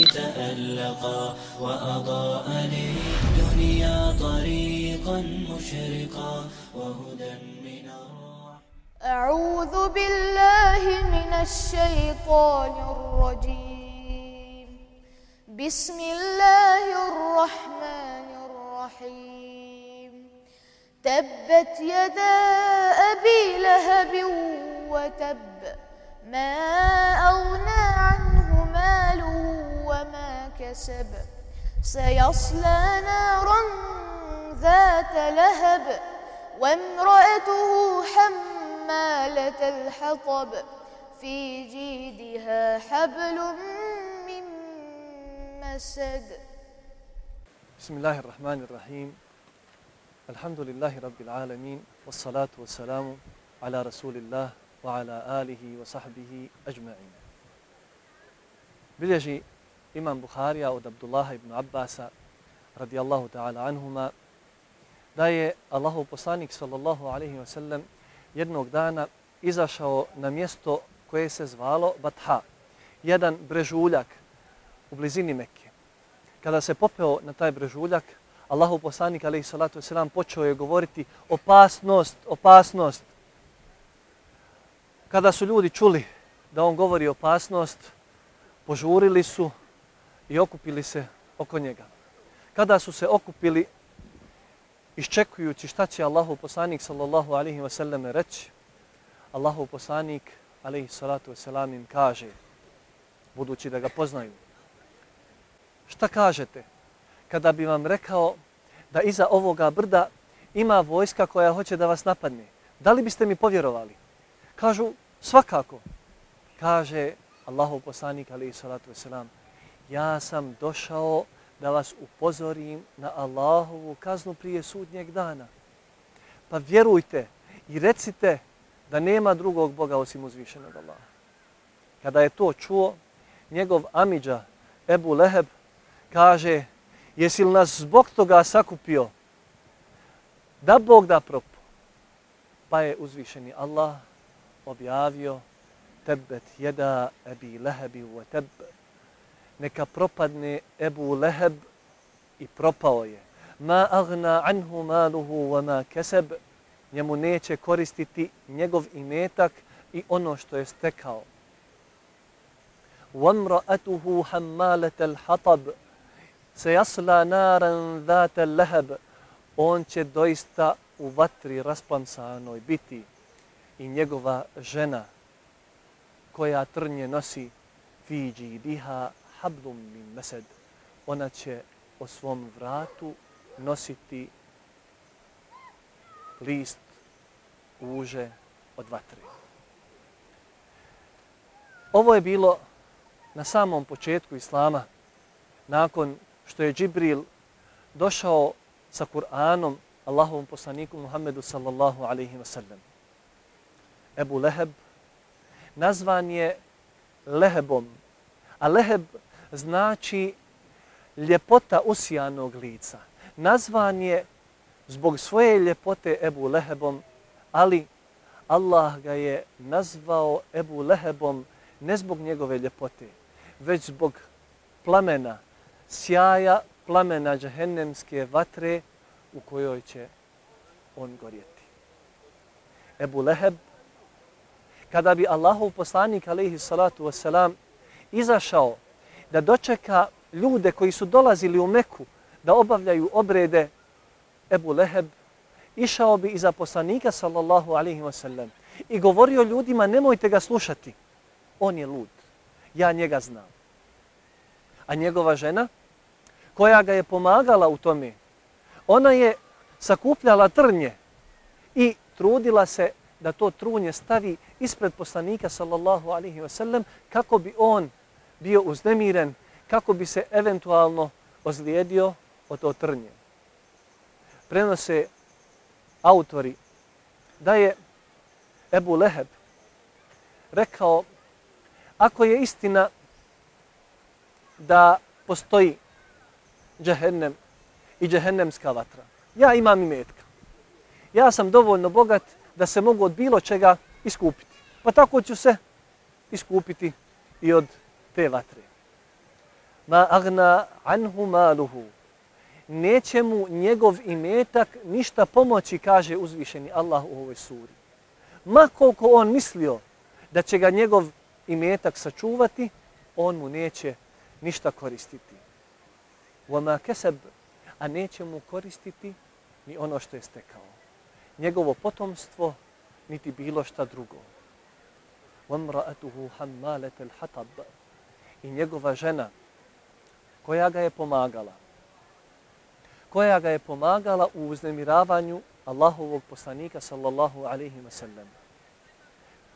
تألقا وأضاء للدنيا طريقا مشرقا وهدى من الرحمن. أعوذ بالله من الشيطان الرجيم. بسم الله الرحمن الرحيم. تبت يدا أبي لهب وتب ما أغنى عنه كسب سيصلى نارا ذات لهب وامرأته حمالة الحطب. في جيدها حبل من مسد. بسم الله الرحمن الرحيم. الحمد لله رب العالمين والصلاة والسلام على رسول الله وعلى آله وصحبه أجمعين. Bilježi imam Buharija od Abdullaha ibn Abbasa radijallahu ta'ala anhuma da je Allahov poslanik sallallahu alaihi wa sallam jednog dana izašao na mjesto koje se zvalo Batha, jedan brežuljak u blizini Mekke. Kada se popeo na taj brežuljak, Allahov poslanik alaihi salatu wasalam počeo je govoriti opasnost, opasnost. Kada su ljudi čuli da on govori opasnost, požurili su i okupili se oko njega. Kada su se okupili, iščekujući šta će Allahov poslanik sallallahu alaihi wa sallam reći, Allahov poslanik alaihi salatu wa sallam im kaže, budući da ga poznaju, šta kažete kada bi vam rekao da iza ovoga brda ima vojska koja hoće da vas napadne? Da li biste mi povjerovali? Kažu, svakako. Kaže Allahov poslanik alaihi salatu wa sallam, ja sam došao da vas upozorim na Allahovu kaznu prije sudnjeg dana. Pa vjerujte i recite da nema drugog Boga osim uzvišenog Allaha. Kada je to čuo, njegov amidža Ebu Leheb kaže, jesi li nas zbog toga sakupio? Da Bog da propu. Pa je uzvišeni Allah objavio tebet jeda ebi lehebi u tebet Neka propadne Ebu Leheb i propao je. Ma agna anhu maluhu wa ma keseb. Njemu neće koristiti njegov imetak i ono što je stekao. وامرأته حمالة الحطب سيصلى نارا ذات اللهب on će doista u vatri rasplamsanoj biti i njegova žena koja trnje nosi fiđi diha hablum min mesed. Ona će o svom vratu nositi list uže od vatre. Ovo je bilo na samom početku Islama, nakon što je Džibril došao sa Kur'anom Allahovom poslaniku Muhammedu sallallahu alaihi wa sallam. Ebu Leheb nazvan je Lehebom, a Leheb znači ljepota usijanog lica. Nazvan je zbog svoje ljepote Ebu Lehebom, ali Allah ga je nazvao Ebu Lehebom ne zbog njegove ljepote, već zbog plamena, sjaja plamena džahennemske vatre u kojoj će on gorjeti. Ebu Leheb, kada bi Allahov poslanik, alaihi salatu wasalam, izašao da dočeka ljude koji su dolazili u Meku da obavljaju obrede Ebu Leheb, išao bi iza poslanika, sallallahu alaihi wasallam, i govorio ljudima, nemojte ga slušati, on je lud, ja njega znam. A njegova žena, koja ga je pomagala u tome, ona je sakupljala trnje i trudila se da to trunje stavi ispred poslanika sallallahu alaihi wasallam kako bi on bio uznemiren, kako bi se eventualno ozlijedio od to trnje. Prenose autori da je Ebu Leheb rekao ako je istina da postoji džehennem i džehennemska vatra, ja imam i metka. Ja sam dovoljno bogat da se mogu od bilo čega iskupiti. Pa tako ću se iskupiti i od te vatre. Ma agna anhu maluhu. Neće mu njegov imetak ništa pomoći, kaže uzvišeni Allah u ovoj suri. Ma koliko on mislio da će ga njegov imetak sačuvati, on mu neće ništa koristiti. Wa keseb, a neće mu koristiti ni ono što je stekao. Njegovo potomstvo, niti bilo šta drugo. وَمْرَأَتُهُ حَمَّالَةَ الْحَطَبَ I njegova žena, koja ga je pomagala, koja ga je pomagala u uznemiravanju Allahovog poslanika sallallahu alaihi wa sallam.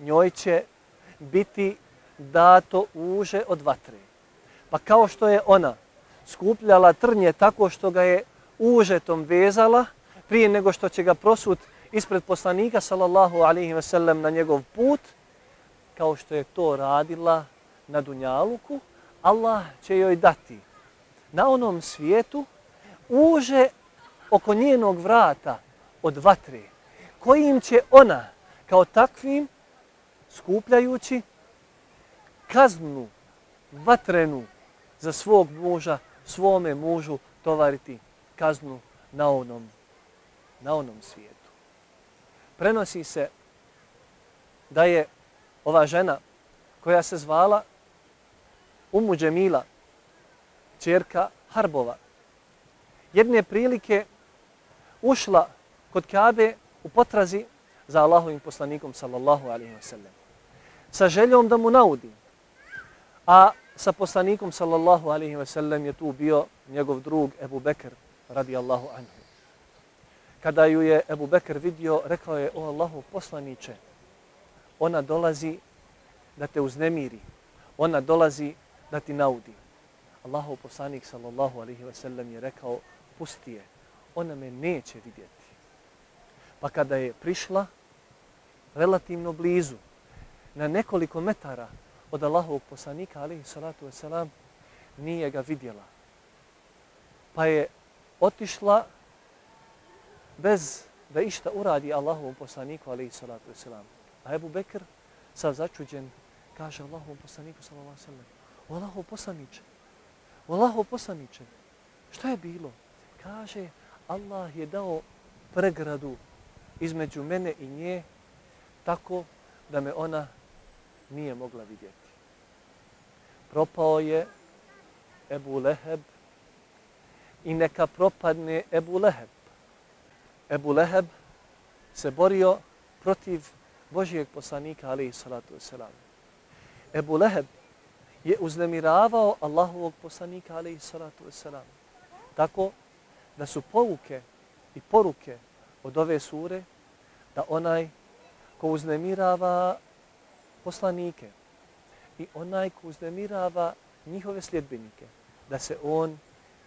Njoj će biti dato uže od vatre. Pa kao što je ona skupljala trnje tako što ga je užetom vezala prije nego što će ga prosut ispred poslanika sallallahu alaihi wa sallam na njegov put, kao što je to radila na Dunjaluku, Allah će joj dati na onom svijetu uže oko njenog vrata od vatre, kojim će ona kao takvim skupljajući kaznu vatrenu za svog muža, svome mužu tovariti kaznu na onom, na onom svijetu. Prenosi se da je ova žena koja se zvala Umu Džemila, čerka Harbova, jedne prilike ušla kod Kabe u potrazi za Allahovim poslanikom sallallahu alaihi wa sallam. Sa željom da mu naudi. A sa poslanikom sallallahu alaihi wa sallam je tu bio njegov drug Ebu Bekr radijallahu anhu. Kada ju je Ebu Bekr vidio, rekao je, o Allahov poslaniće, ona dolazi da te uznemiri. Ona dolazi da ti naudi. Allahov poslanik sallallahu alaihi ve sellem je rekao, pusti je, ona me neće vidjeti. Pa kada je prišla relativno blizu, na nekoliko metara od Allahovog poslanika, alaihi salatu ve selam, nije ga vidjela. Pa je otišla bez da išta uradi Allahovom poslaniku, alaihi salatu ve selam. A Ebu Bekr, sav začuđen, kaže Allahovom poslaniku, sallallahu alaihi sallam, o Allaho poslaniče, o Allaho poslaniče, šta je bilo? Kaže, Allah je dao pregradu između mene i nje tako da me ona nije mogla vidjeti. Propao je Ebu Leheb i neka propadne Ebu Leheb. Ebu Leheb se borio protiv Božijeg poslanika, ali i salatu wasalam. Ebu Leheb je uznemiravao Allahovog poslanika, alaihi salatu wasalam. Tako da su pouke i poruke od ove sure da onaj ko uznemirava poslanike i onaj ko uznemirava njihove sljedbenike, da se on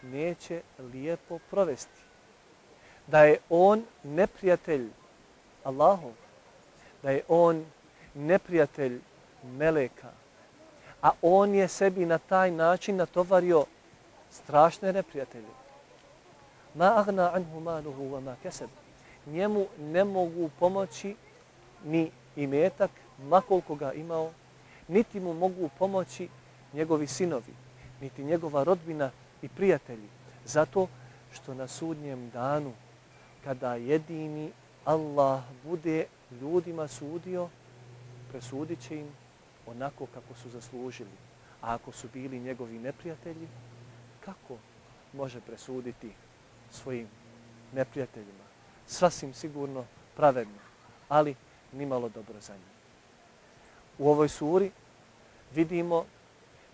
neće lijepo provesti. Da je on neprijatelj Allahov, da je on neprijatelj Meleka, a on je sebi na taj način natovario strašne neprijatelje. Ma agna anhu maluhu wa ma keseb. Njemu ne mogu pomoći ni imetak, makoliko ga imao, niti mu mogu pomoći njegovi sinovi, niti njegova rodbina i prijatelji. Zato što na sudnjem danu, kada jedini Allah bude ljudima sudio, presudit će im onako kako su zaslužili. A ako su bili njegovi neprijatelji, kako može presuditi svojim neprijateljima? Svasim sigurno pravedno, ali nimalo dobro za njih. U ovoj suri vidimo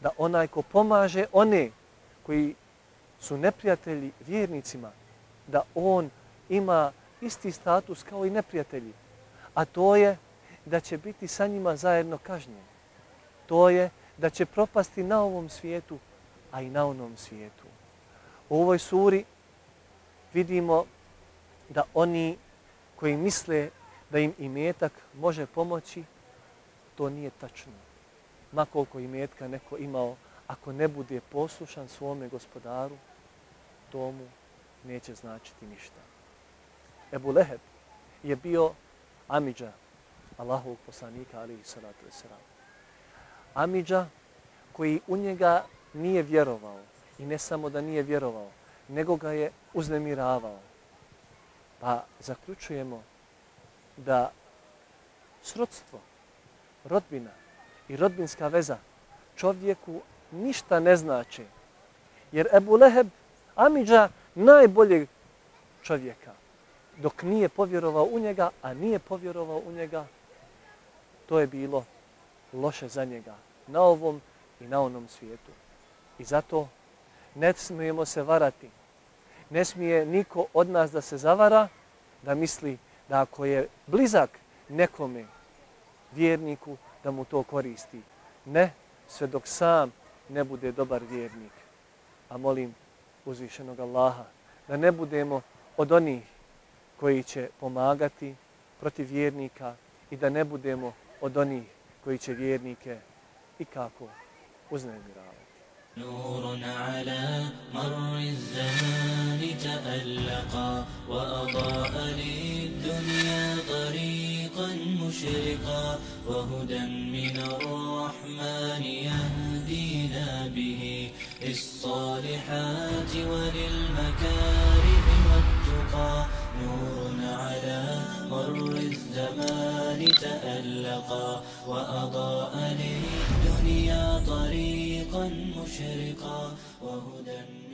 da onaj ko pomaže one koji su neprijatelji vjernicima, da on ima isti status kao i neprijatelji, a to je da će biti sa njima zajedno kažnjen. To je da će propasti na ovom svijetu, a i na onom svijetu. U ovoj suri vidimo da oni koji misle da im imetak može pomoći, to nije tačno. Ma koliko imetka neko imao, ako ne bude poslušan svome gospodaru, to mu neće značiti ništa. Ebu Leheb je bio Amidža, Allahovog poslanika, ali i salatu wasalam. Amidža koji u njega nije vjerovao i ne samo da nije vjerovao, nego ga je uznemiravao. Pa zaključujemo da srodstvo, rodbina i rodbinska veza čovjeku ništa ne znači. Jer Ebu Leheb, Amidža, najboljeg čovjeka, dok nije povjerovao u njega, a nije povjerovao u njega, to je bilo loše za njega na ovom i na onom svijetu. I zato ne smijemo se varati. Ne smije niko od nas da se zavara, da misli da ako je blizak nekome vjerniku, da mu to koristi. Ne, sve dok sam ne bude dobar vjernik. A molim uzvišenog Allaha da ne budemo od onih koji će pomagati protiv vjernika i da ne budemo od onih koji će vjernike i kako uznemiravati. نور على مر الزمان تألقا وأضاء للدنيا طريقا مشرقا وهدى من الرحمن يهدينا به للصالحات وللمكارم تألقا وأضاء للدنيا طريقا مشرقا وهدى